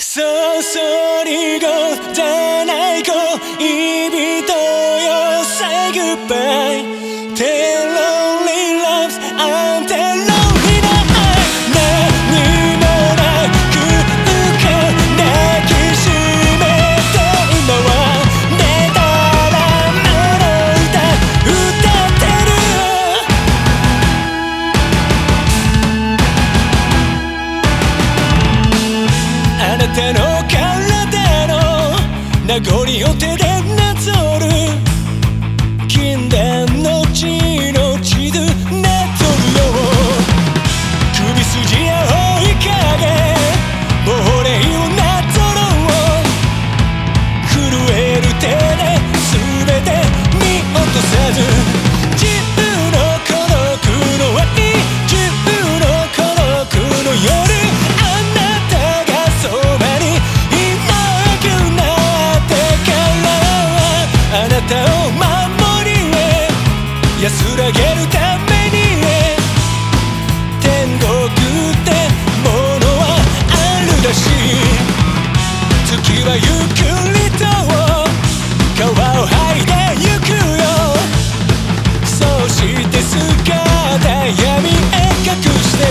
So sun eagle 名残を手でなぞる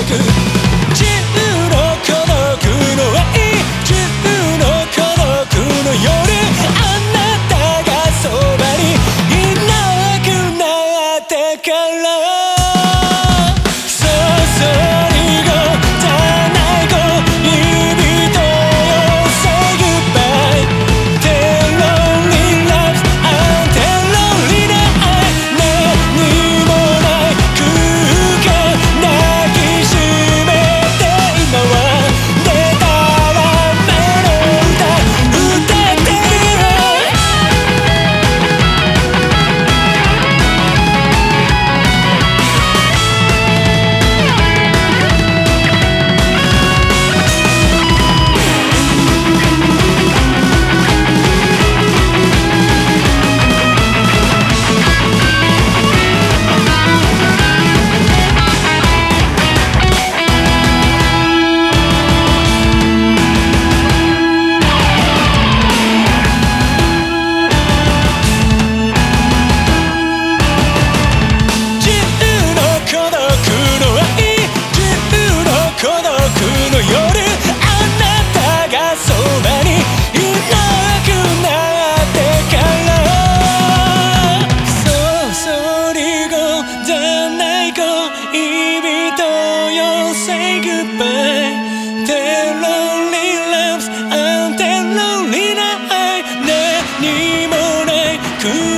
good. soon.